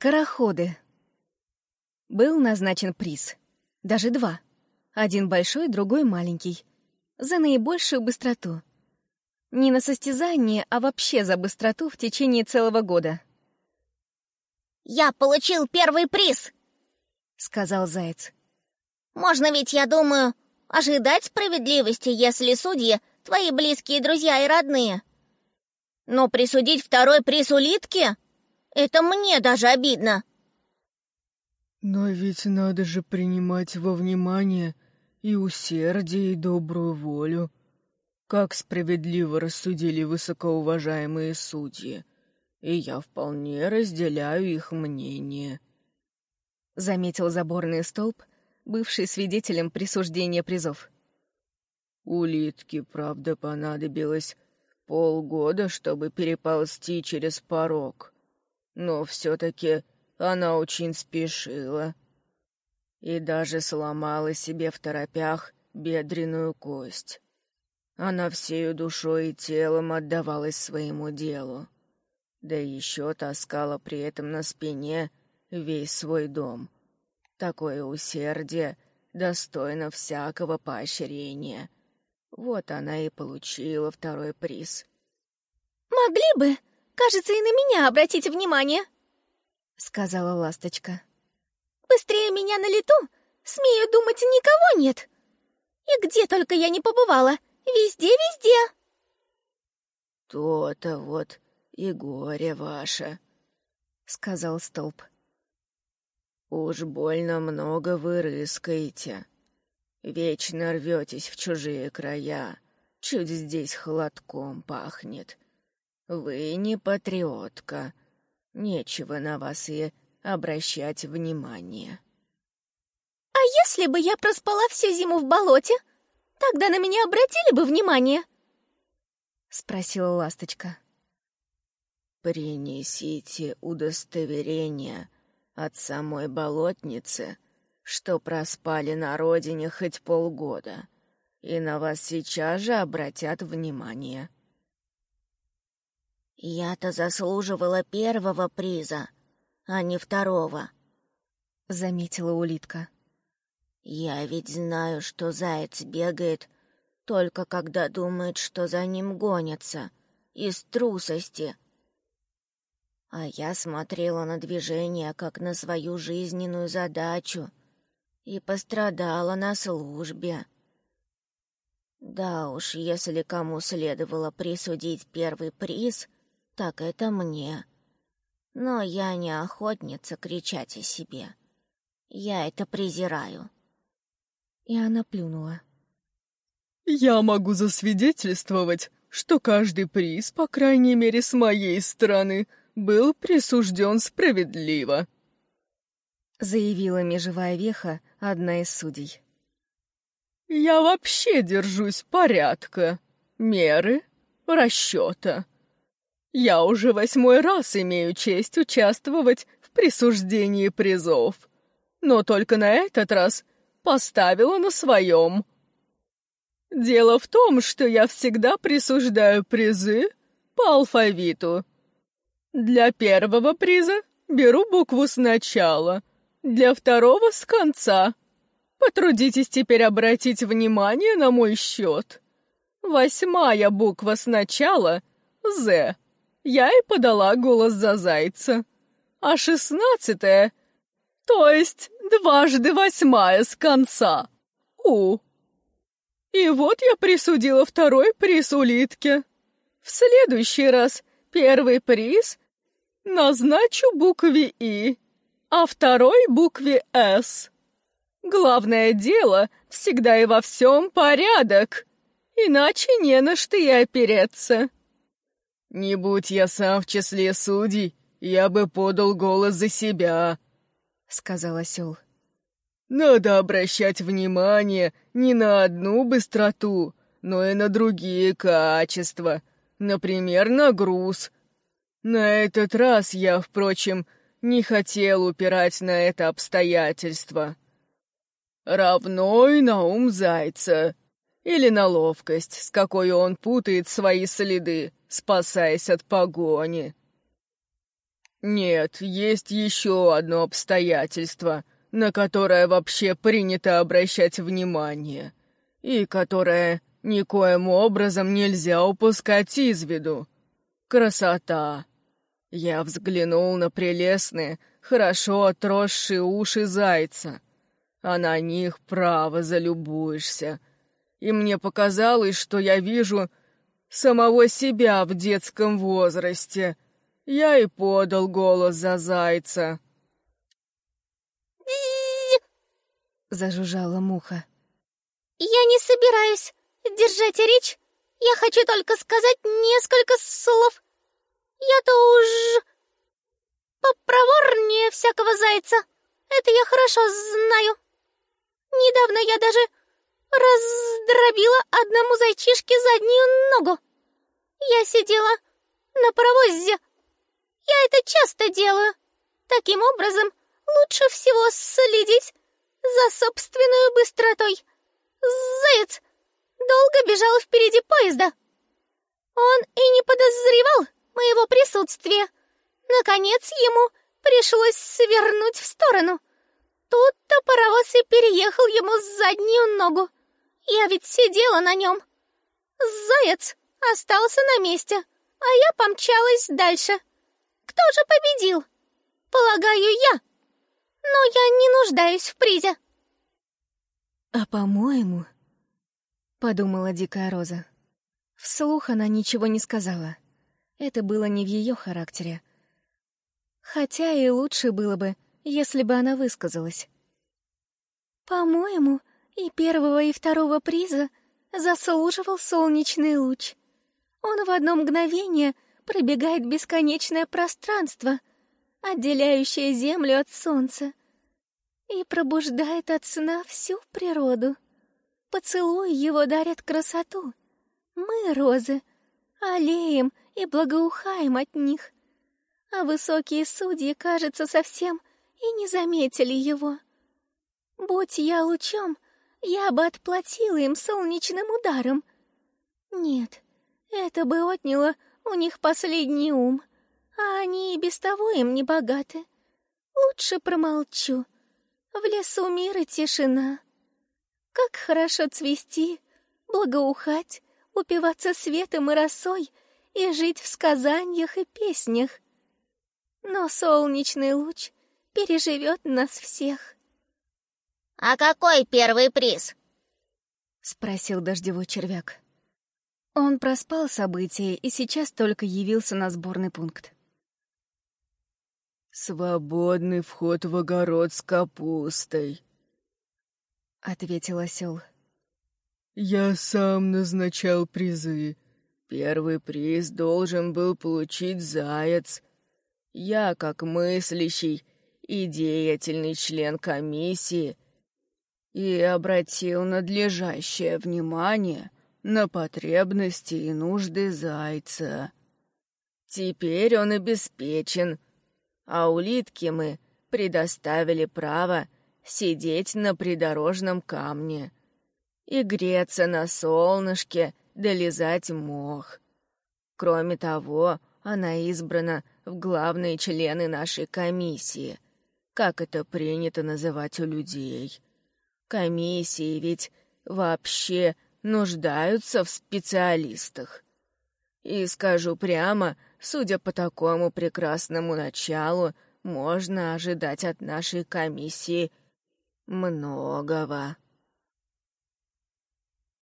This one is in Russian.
Скороходы. Был назначен приз. Даже два. Один большой, другой маленький. За наибольшую быстроту. Не на состязание, а вообще за быстроту в течение целого года. «Я получил первый приз!» — сказал Заяц. «Можно ведь, я думаю, ожидать справедливости, если судьи — твои близкие друзья и родные. Но присудить второй приз улитке — это мне даже обидно». «Но ведь надо же принимать во внимание и усердие, и добрую волю», как справедливо рассудили высокоуважаемые судьи, и я вполне разделяю их мнение. Заметил заборный столб, бывший свидетелем присуждения призов. Улитке, правда, понадобилось полгода, чтобы переползти через порог, но все-таки она очень спешила и даже сломала себе в торопях бедренную кость. Она всею душой и телом отдавалась своему делу. Да еще таскала при этом на спине весь свой дом. Такое усердие достойно всякого поощрения. Вот она и получила второй приз. «Могли бы, кажется, и на меня обратить внимание», — сказала ласточка. «Быстрее меня на лету, смею думать, никого нет. И где только я не побывала, Везде-везде!» «То-то вот и горе ваше», — сказал столб. «Уж больно много вы рыскаете. Вечно рветесь в чужие края. Чуть здесь холодком пахнет. Вы не патриотка. Нечего на вас и обращать внимание». «А если бы я проспала всю зиму в болоте?» Тогда на меня обратили бы внимание?» — спросила ласточка. «Принесите удостоверение от самой болотницы, что проспали на родине хоть полгода, и на вас сейчас же обратят внимание». «Я-то заслуживала первого приза, а не второго», — заметила улитка. Я ведь знаю, что заяц бегает только когда думает, что за ним гонятся, из трусости. А я смотрела на движение, как на свою жизненную задачу, и пострадала на службе. Да уж, если кому следовало присудить первый приз, так это мне. Но я не охотница кричать о себе. Я это презираю и она плюнула. «Я могу засвидетельствовать, что каждый приз, по крайней мере с моей стороны, был присужден справедливо», — заявила межевая веха одна из судей. «Я вообще держусь порядка, меры, расчета. Я уже восьмой раз имею честь участвовать в присуждении призов, но только на этот раз поставила на своем. Дело в том, что я всегда присуждаю призы по алфавиту. Для первого приза беру букву сначала, для второго — с конца. Потрудитесь теперь обратить внимание на мой счет. Восьмая буква сначала — «З». Я и подала голос за зайца. А шестнадцатая, то есть дважды восьмая с конца. У. И вот я присудила второй приз улитке. В следующий раз первый приз назначу букве И, а второй букве С. Главное дело всегда и во всем порядок, иначе не на что и опереться. Не будь я сам в числе судей, я бы подал голос за себя, — сказал осел. «Надо обращать внимание не на одну быстроту, но и на другие качества, например, на груз. На этот раз я, впрочем, не хотел упирать на это обстоятельство. Равно и на ум зайца, или на ловкость, с какой он путает свои следы, спасаясь от погони». Нет, есть еще одно обстоятельство, на которое вообще принято обращать внимание, и которое никоим образом нельзя упускать из виду. Красота. Я взглянул на прелестные, хорошо отросшие уши зайца, а на них право залюбуешься. И мне показалось, что я вижу самого себя в детском возрасте — я и подал голос за зайца. Зажужжала муха. Я не собираюсь держать речь. Я хочу только сказать несколько слов. Я-то уж попроворнее всякого зайца. Это я хорошо знаю. Недавно я даже раздробила одному зайчишке заднюю ногу. Я сидела на паровозе я это часто делаю. Таким образом, лучше всего следить за собственной быстротой. Заяц долго бежал впереди поезда. Он и не подозревал моего присутствия. Наконец ему пришлось свернуть в сторону. Тут-то паровоз и переехал ему заднюю ногу. Я ведь сидела на нем. Заяц остался на месте, а я помчалась дальше. Кто же победил? Полагаю, я. Но я не нуждаюсь в призе. А по-моему, подумала Дикая Роза. Вслух она ничего не сказала. Это было не в ее характере. Хотя и лучше было бы, если бы она высказалась. По-моему, и первого, и второго приза заслуживал солнечный луч. Он в одно мгновение — пробегает бесконечное пространство, отделяющее Землю от Солнца, и пробуждает от сна всю природу. Поцелуй его дарят красоту. Мы, розы, олеем и благоухаем от них, а высокие судьи, кажется, совсем и не заметили его. Будь я лучом, я бы отплатила им солнечным ударом. Нет, это бы отняло у них последний ум, а они и без того им не богаты. Лучше промолчу. В лесу мир и тишина. Как хорошо цвести, благоухать, упиваться светом и росой и жить в сказаниях и песнях. Но солнечный луч переживет нас всех. «А какой первый приз?» — спросил дождевой червяк. Он проспал события и сейчас только явился на сборный пункт. «Свободный вход в огород с капустой», — ответил осел. «Я сам назначал призы. Первый приз должен был получить заяц. Я, как мыслящий и деятельный член комиссии, и обратил надлежащее внимание — на потребности и нужды зайца. Теперь он обеспечен, а улитке мы предоставили право сидеть на придорожном камне и греться на солнышке да лизать мох. Кроме того, она избрана в главные члены нашей комиссии, как это принято называть у людей. Комиссии ведь вообще нуждаются в специалистах. И скажу прямо, судя по такому прекрасному началу, можно ожидать от нашей комиссии многого.